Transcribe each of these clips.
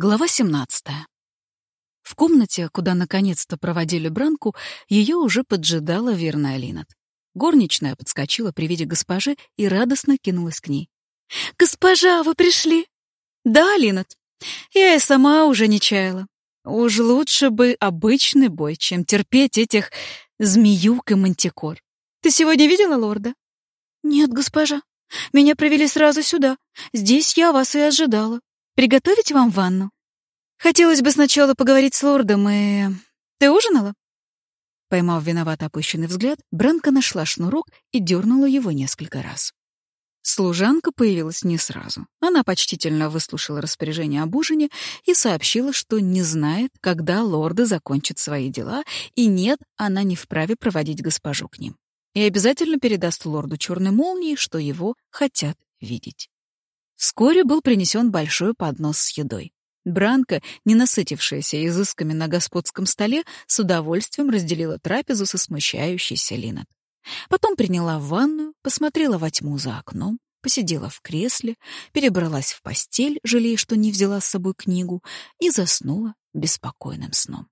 Глава 17. В комнате, куда наконец-то проводили Бранку, ее уже поджидала верная Линет. Горничная подскочила при виде госпожи и радостно кинулась к ней. «Госпожа, вы пришли?» «Да, Линет. Я и сама уже не чаяла. Уж лучше бы обычный бой, чем терпеть этих змеюк и мантикор. Ты сегодня видела лорда?» «Нет, госпожа. Меня провели сразу сюда. Здесь я вас и ожидала. Приготовить вам ванну? Хотелось бы сначала поговорить с лордом и... Ты ужинала?» Поймав виновато опущенный взгляд, Бранка нашла шнурок и дернула его несколько раз. Служанка появилась не сразу. Она почтительно выслушала распоряжение об ужине и сообщила, что не знает, когда лорды закончат свои дела, и нет, она не вправе проводить госпожу к ним. И обязательно передаст лорду черной молнии, что его хотят видеть. Вскоре был принесен большой поднос с едой. Бранка, не насытившаяся изысками на господском столе, с удовольствием разделила трапезу со смущающейся Линет. Потом приняла ванную, посмотрела во тьму за окном, посидела в кресле, перебралась в постель, жалея, что не взяла с собой книгу, и заснула беспокойным сном.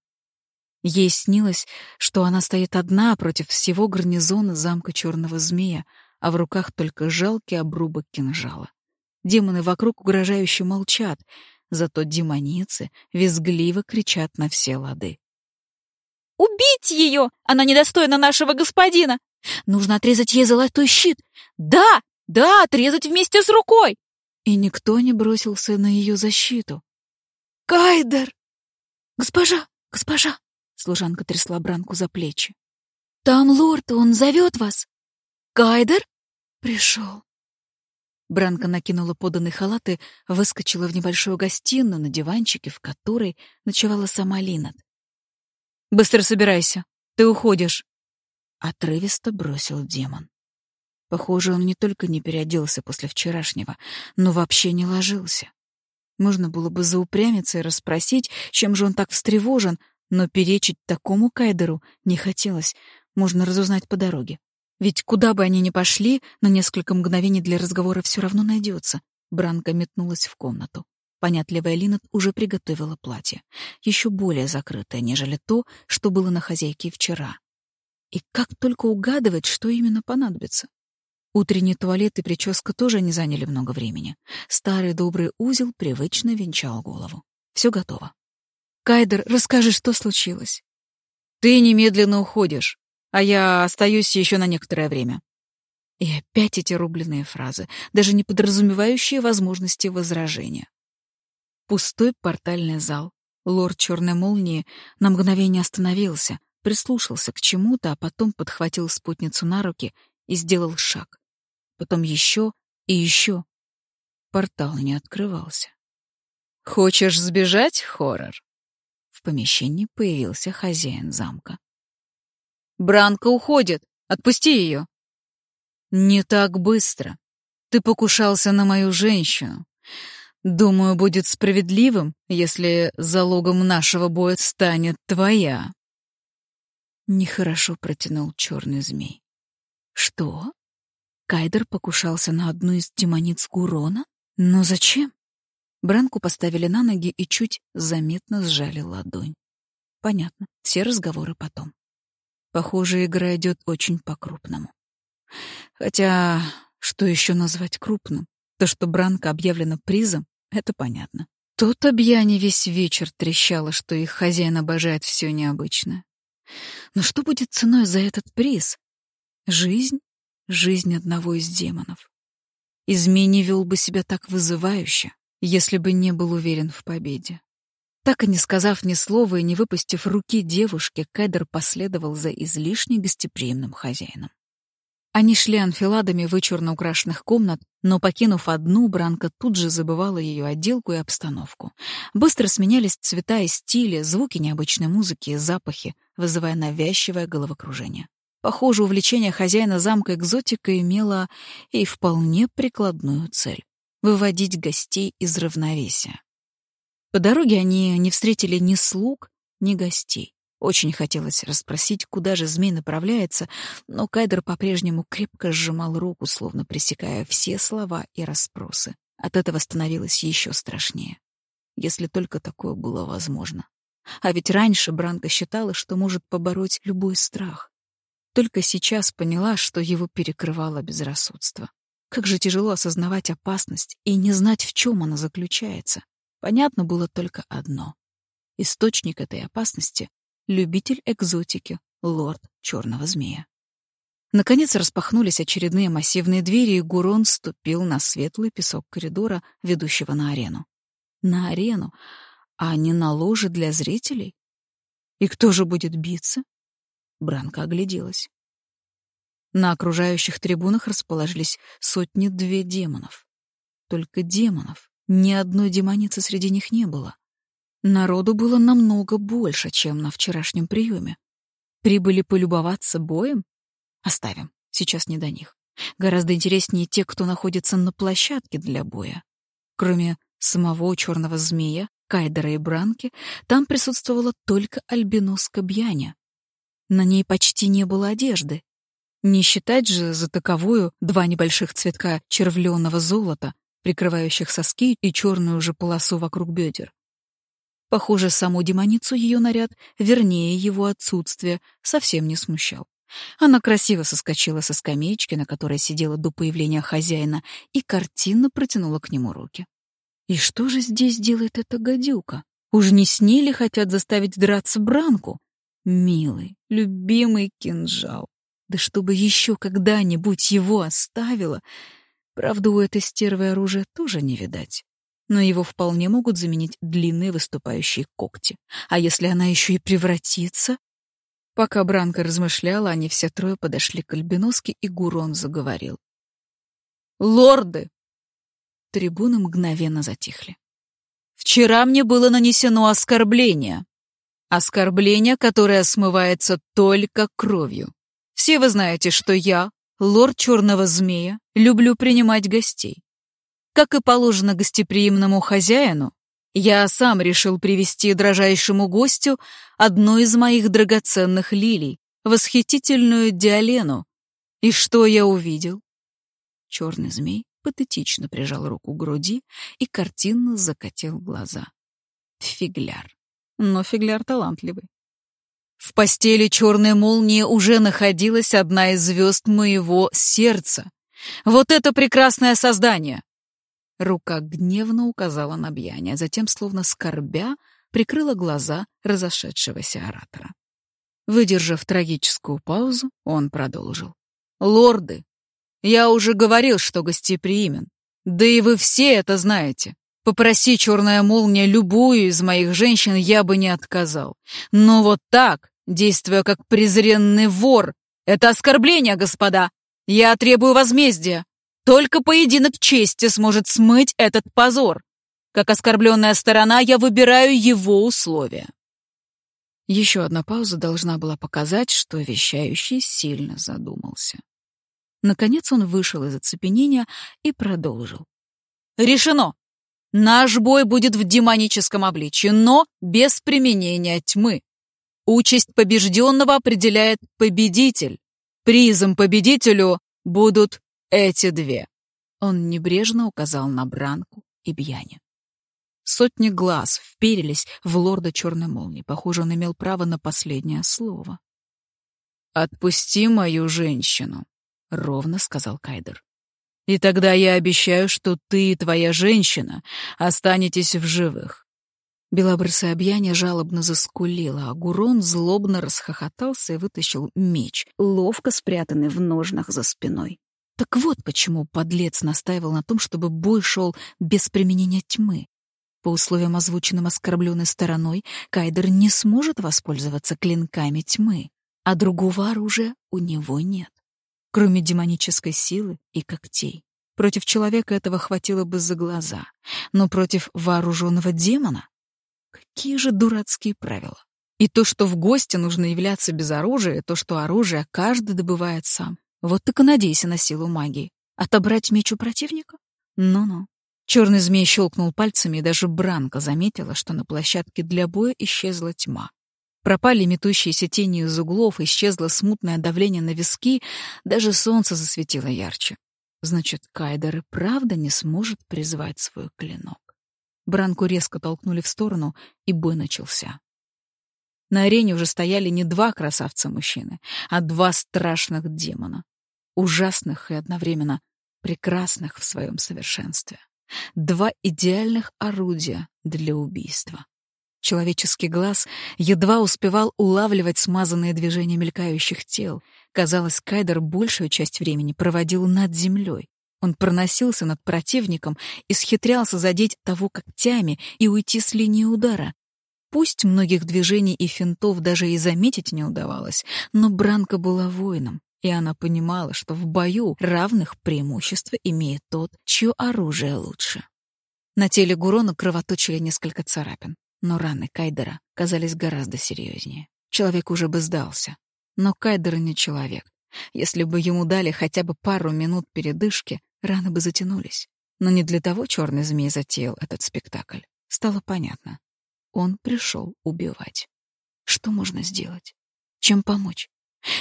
Ей снилось, что она стоит одна против всего гарнизона замка Черного Змея, а в руках только жалкий обрубок кинжала. Демоны вокруг угрожающе молчат, зато демоницы визгливо кричат на все лады. «Убить ее! Она недостойна нашего господина! Нужно отрезать ей золотой щит! Да, да, отрезать вместе с рукой!» И никто не бросился на ее защиту. «Кайдер!» «Госпожа, госпожа!» Служанка трясла Бранку за плечи. «Там лорд, он зовет вас!» «Кайдер?» «Пришел!» Бранка накинула поданный халат и выскочила в небольшую гостиную на диванчике, в которой ночевала сама Линат. «Быстро собирайся, ты уходишь!» Отрывисто бросил демон. Похоже, он не только не переоделся после вчерашнего, но вообще не ложился. Можно было бы заупрямиться и расспросить, чем же он так встревожен, но перечить такому кайдеру не хотелось, можно разузнать по дороге. Ведь куда бы они ни пошли, на несколько мгновений для разговора все равно найдется. Бранка метнулась в комнату. Понятливая Линет уже приготовила платье, еще более закрытое, нежели то, что было на хозяйке вчера. И как только угадывать, что именно понадобится. Утренний туалет и прическа тоже не заняли много времени. Старый добрый узел привычно венчал голову. Все готово. «Кайдер, расскажи, что случилось?» «Ты немедленно уходишь а я остаюсь еще на некоторое время. И опять эти рубленые фразы, даже не подразумевающие возможности возражения. Пустой портальный зал. Лорд Черной Молнии на мгновение остановился, прислушался к чему-то, а потом подхватил спутницу на руки и сделал шаг. Потом еще и еще. Портал не открывался. «Хочешь сбежать, Хоррор?» В помещении появился хозяин замка. Бранка уходит. Отпусти ее. Не так быстро. Ты покушался на мою женщину. Думаю, будет справедливым, если залогом нашего боя станет твоя. Нехорошо протянул черный змей. Что? Кайдер покушался на одну из демониц Гурона? Но зачем? Бранку поставили на ноги и чуть заметно сжали ладонь. Понятно, все разговоры потом. Похоже, игра идет очень по-крупному. Хотя, что еще назвать крупным? То, что Бранка объявлена призом, это понятно. Тут объяне весь вечер трещало, что их хозяин обожает все необычное. Но что будет ценой за этот приз? Жизнь? Жизнь одного из демонов. Измей не вел бы себя так вызывающе, если бы не был уверен в победе. Так и не сказав ни слова и не выпустив руки девушки, Кэдер последовал за излишне гостеприимным хозяином. Они шли анфиладами вычурно украшенных комнат, но, покинув одну, Бранка тут же забывала ее отделку и обстановку. Быстро сменялись цвета и стили, звуки необычной музыки и запахи, вызывая навязчивое головокружение. Похоже, увлечение хозяина замка экзотика имело и вполне прикладную цель — выводить гостей из равновесия. По дороге они не встретили ни слуг, ни гостей. Очень хотелось расспросить, куда же змей направляется, но Кайдер по-прежнему крепко сжимал руку, словно пресекая все слова и расспросы. От этого становилось еще страшнее. если только такое было возможно. А ведь раньше Бранка считала, что может побороть любой страх. Только сейчас поняла, что его перекрывало безрассудство. Как же тяжело осознавать опасность и не знать, в чем она заключается. Понятно было только одно. Источник этой опасности — любитель экзотики, лорд черного змея. Наконец распахнулись очередные массивные двери, и Гурон ступил на светлый песок коридора, ведущего на арену. На арену, а не на ложе для зрителей? И кто же будет биться? Бранка огляделась. На окружающих трибунах расположились сотни-две демонов. Только демонов. Ни одной демоницы среди них не было. Народу было намного больше, чем на вчерашнем приеме. Прибыли полюбоваться боем? Оставим, сейчас не до них. Гораздо интереснее те, кто находится на площадке для боя. Кроме самого черного змея, Кайдера и Бранки, там присутствовала только альбиноска Бьяня. На ней почти не было одежды. Не считать же за таковую два небольших цветка червленого золота, прикрывающих соски и черную же полосу вокруг бедер. Похоже, саму демоницу ее наряд, вернее, его отсутствие, совсем не смущал. Она красиво соскочила со скамеечки, на которой сидела до появления хозяина, и картинно протянула к нему руки. И что же здесь делает эта гадюка? Уж не с ней ли хотят заставить драться Бранку? Милый, любимый кинжал. Да чтобы еще когда-нибудь его оставила. Правда, у этой стервы оружия тоже не видать. Но его вполне могут заменить длинные выступающие когти. А если она еще и превратится? Пока Бранка размышляла, они все трое подошли к альбиноске, и Гурон заговорил. «Лорды, Трибуны мгновенно затихли. «Вчера мне было нанесено оскорбление. Оскорбление, которое смывается только кровью. Все вы знаете, что я, лорд Черного Змея, люблю принимать гостей. Как и положено гостеприимному хозяину, я сам решил привести дрожайшему гостю одну из моих драгоценных лилий, восхитительную Диалену. И что я увидел? Черный змей патетично прижал руку к груди и картинно закатил глаза. Фигляр. Но фигляр талантливый. В постели черной молнии уже находилась одна из звезд моего сердца. Вот это прекрасное создание! Рука гневно указала на Бьяне, а затем, словно скорбя, прикрыла глаза разошедшегося оратора. Выдержав трагическую паузу, он продолжил. «Лорды, я уже говорил, что гостеприимен. Да и вы все это знаете. Попроси, черная молния, любую из моих женщин, я бы не отказал. Но вот так, действуя как презренный вор, это оскорбление, господа. Я требую возмездия. Только поединок чести сможет смыть этот позор. Как оскорбленная сторона, я выбираю его условия. Еще одна пауза должна была показать, что вещающий сильно задумался. Наконец он вышел из оцепенения и продолжил. «Решено! Наш бой будет в демоническом обличье, но без применения тьмы. Участь побежденного определяет победитель. Призом победителю будут эти две». Он небрежно указал на Бранку и Бьяне. Сотни глаз вперились в лорда Черной Молнии. Похоже, он имел право на последнее слово. «Отпусти мою женщину», — ровно сказал Кайдер. «И тогда я обещаю, что ты и твоя женщина останетесь в живых». Белобрысое объяние жалобно заскулило, а Гурон злобно расхохотался и вытащил меч, ловко спрятанный в ножнах за спиной. Так вот почему подлец настаивал на том, чтобы бой шел без применения тьмы. По условиям, озвученным оскорбленной стороной, Кайдер не сможет воспользоваться клинками тьмы, а другого оружия у него нет кроме демонической силы и когтей. Против человека этого хватило бы за глаза, но против вооруженного демона? Какие же дурацкие правила. И то, что в гости нужно являться без оружия, то, что оружие каждый добывает сам. Вот так и надейся на силу магии. Отобрать меч у противника? Ну-ну. Черный змей щелкнул пальцами, и даже Бранка заметила, что на площадке для боя исчезла тьма. Пропали метущиеся тени из углов, исчезло смутное давление на виски, даже солнце засветило ярче. Значит, Кайдер и правда не сможет призвать свой клинок. Бранку резко толкнули в сторону, и бой начался. На арене уже стояли не два красавца-мужчины, а два страшных демона. Ужасных и одновременно прекрасных в своем совершенстве. Два идеальных орудия для убийства. Человеческий глаз едва успевал улавливать смазанные движения мелькающих тел. Казалось, Кайдер большую часть времени проводил над землей. Он проносился над противником и схитрялся задеть того когтями и уйти с линии удара. Пусть многих движений и финтов даже и заметить не удавалось, но Бранка была воином, и она понимала, что в бою равных преимущества имеет тот, чье оружие лучше. На теле Гурона кровоточили несколько царапин, но раны Кайдера казались гораздо серьезнее. Человек уже бы сдался. Но Кайдер не человек. Если бы ему дали хотя бы пару минут передышки, раны бы затянулись. Но не для того черный змей затеял этот спектакль. Стало понятно. Он пришел убивать. Что можно сделать? Чем помочь?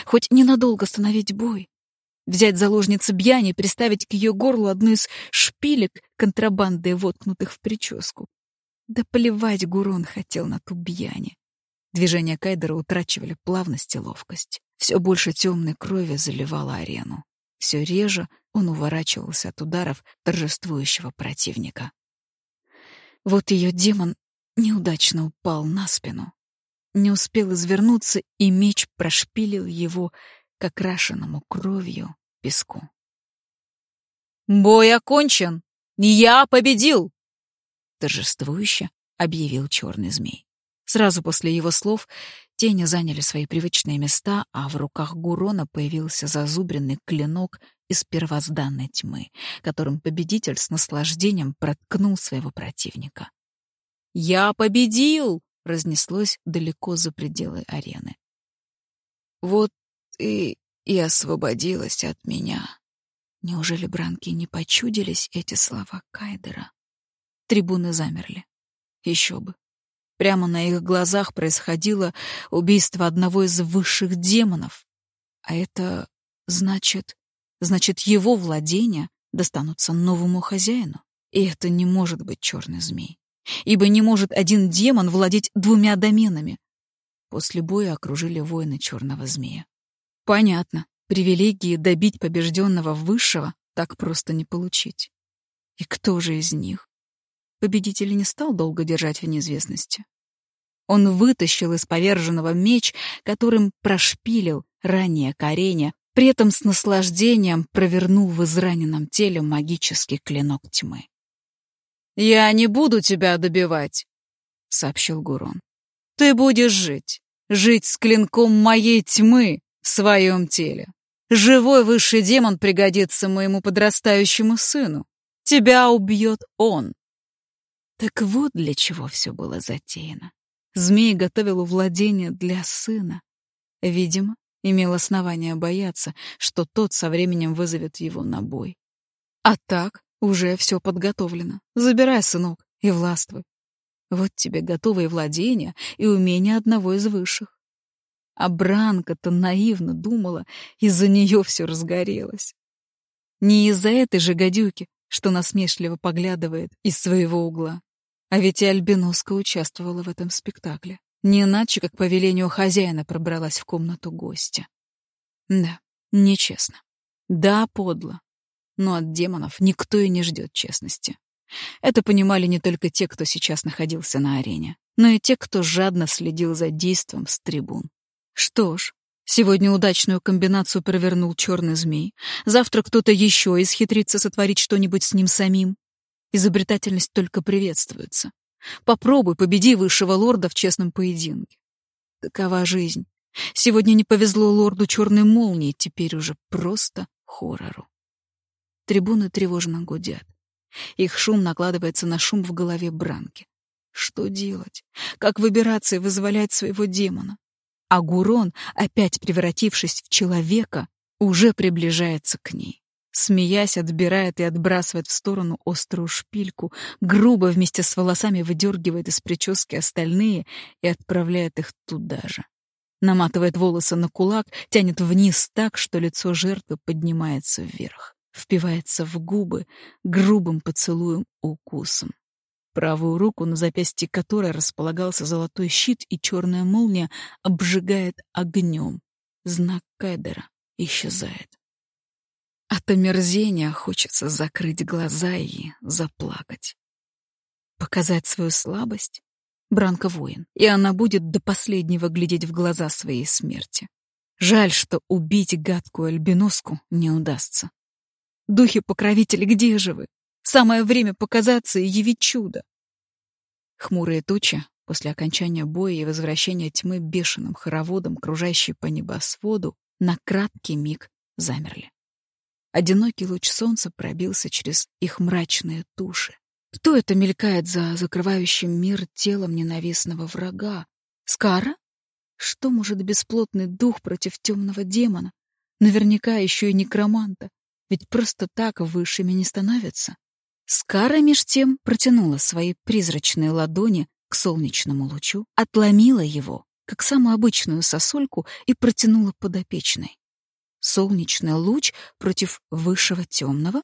Хоть ненадолго остановить бой. Взять заложницу Бьяни, приставить к ее горлу одну из шпилек, контрабандой воткнутых в прическу. Да плевать Гурон хотел на ту. Движения Кайдера утрачивали плавность и ловкость. Все больше темной крови заливало арену. Все реже он уворачивался от ударов торжествующего противника. Вот ее демон неудачно упал на спину. Не успел извернуться, и меч прошпилил его к окрашенному кровью песку. «Бой окончен! Я победил!» Торжествующе объявил черный змей. Сразу после его слов тени заняли свои привычные места, а в руках Гурона появился зазубренный клинок из первозданной тьмы, которым победитель с наслаждением проткнул своего противника. «Я победил!» — разнеслось далеко за пределы арены. «Вот ты и освободилась от меня». Неужели Бранки не почудились эти слова Кайдера? Трибуны замерли. Еще бы. Прямо на их глазах происходило убийство одного из высших демонов. А это значит... Значит, его владения достанутся новому хозяину. И это не может быть черный змей ибо не может один демон владеть двумя доменами. После боя окружили воины черного змея. Понятно, привилегии добить побежденного высшего так просто не получить. И кто же из них? Победитель не стал долго держать в неизвестности. Он вытащил из поверженного меч, которым прошпилил ранее Кореня, при этом с наслаждением провернул в израненном теле магический клинок тьмы. «Я не буду тебя добивать», — сообщил Гурон. «Ты будешь жить, жить с клинком моей тьмы в своем теле. Живой высший демон пригодится моему подрастающему сыну. Тебя убьет он». Так вот для чего все было затеяно. Змей готовил владение для сына. Видимо, имел основание бояться, что тот со временем вызовет его на бой. А так, уже все подготовлено. Забирай, сынок, и властвуй. Вот тебе готовые владения и умения одного из высших. А Бранка-то наивно думала, из-за нее все разгорелось. Не из-за этой же гадюки, что насмешливо поглядывает из своего угла. А ведь и Альбиноска участвовала в этом спектакле. Не иначе, как по велению хозяина пробралась в комнату гостя. Да, нечестно. Да, подло но от демонов никто и не ждет честности. Это понимали не только те, кто сейчас находился на арене, но и те, кто жадно следил за действом с трибун. Что ж, сегодня удачную комбинацию провернул черный змей, завтра кто-то еще исхитрится сотворить что-нибудь с ним самим. Изобретательность только приветствуется. Попробуй, победи высшего лорда в честном поединке. Такова жизнь. Сегодня не повезло лорду черной молнии, теперь уже просто хоррору. Трибуны тревожно гудят. Их шум накладывается на шум в голове Бранки. Что делать? Как выбираться и вызволять своего демона? А Гурон, опять превратившись в человека, уже приближается к ней. Смеясь, отбирает и отбрасывает в сторону острую шпильку, грубо вместе с волосами выдергивает из прически остальные и отправляет их туда же. Наматывает волосы на кулак, тянет вниз так, что лицо жертвы поднимается вверх впивается в губы грубым поцелуем укусом. Правую руку, на запястье которой располагался золотой щит и черная молния, обжигает огнем. Знак Кайдера исчезает. От омерзения хочется закрыть глаза и заплакать. Показать свою слабость? Бранка воин, и она будет до последнего глядеть в глаза своей смерти. Жаль, что убить гадкую альбиноску не удастся. Духи-покровители, где же вы? Самое время показаться и явить чудо. Хмурые тучи после окончания боя и возвращения тьмы бешеным хороводом, кружащие по небосводу, на краткий миг замерли. Одинокий луч солнца пробился через их мрачные туши. Кто это мелькает за закрывающим мир телом ненавистного врага? Скара? Что может бесплотный дух против темного демона? Наверняка еще и некроманта. Ведь просто так высшими не становятся. Скара меж тем протянула свои призрачные ладони к солнечному лучу, отломила его, как самую обычную сосульку, и протянула подопечной. Солнечный луч против высшего темного?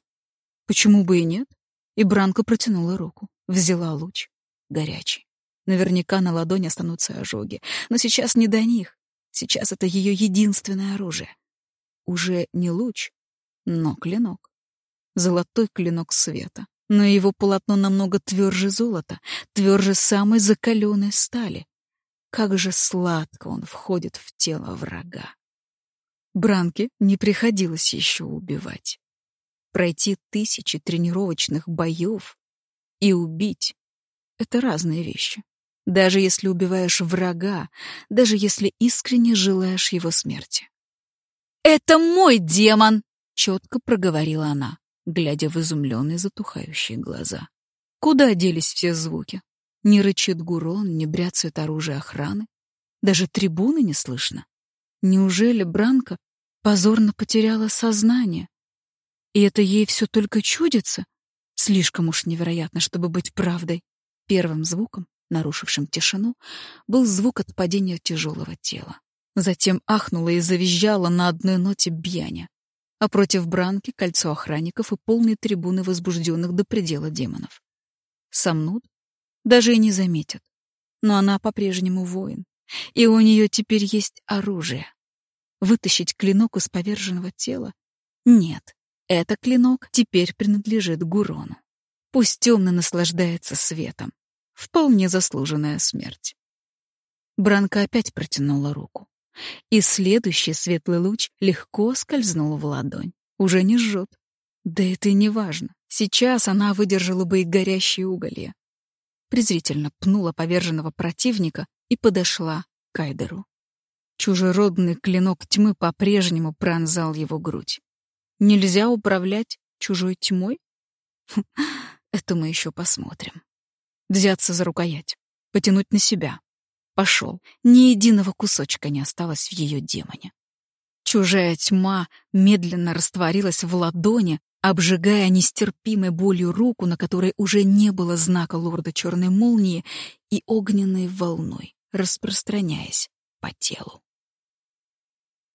Почему бы и нет? И Бранка протянула руку, взяла луч, горячий. Наверняка на ладони останутся ожоги, но сейчас не до них. Сейчас это ее единственное оружие. Уже не луч, но клинок. Золотой клинок света но его полотно намного тверже золота, тверже самой закаленной стали. Как же сладко он входит в тело врага. Бранке не приходилось еще убивать. Пройти тысячи тренировочных боев и убить — это разные вещи. Даже если убиваешь врага, даже если искренне желаешь его смерти. «Это мой демон!» — четко проговорила она глядя в изумленные затухающие глаза. Куда делись все звуки? Не рычит гурон, не бряцает оружие охраны. Даже трибуны не слышно. Неужели Бранка позорно потеряла сознание? И это ей все только чудится? Слишком уж невероятно, чтобы быть правдой. Первым звуком, нарушившим тишину, был звук от падения тяжелого тела. Затем ахнула и завизжала на одной ноте бьяня а против Бранки — кольцо охранников и полные трибуны возбужденных до предела демонов. Сомнут? Даже и не заметят. Но она по-прежнему воин, и у нее теперь есть оружие. Вытащить клинок из поверженного тела? Нет, этот клинок теперь принадлежит Гурону. Пусть темно наслаждается светом. Вполне заслуженная смерть. Бранка опять протянула руку. И следующий светлый луч легко скользнул в ладонь. Уже не жжет. Да это и не важно. Сейчас она выдержала бы и горящие уголья. Презрительно пнула поверженного противника и подошла к Айдеру. Чужеродный клинок тьмы по-прежнему пронзал его грудь. Нельзя управлять чужой тьмой? Это мы еще посмотрим. Взяться за рукоять, потянуть на себя, Пошел. Ни единого кусочка не осталось в ее демоне. Чужая тьма медленно растворилась в ладони, обжигая нестерпимой болью руку, на которой уже не было знака лорда черной молнии, и огненной волной, распространяясь по телу.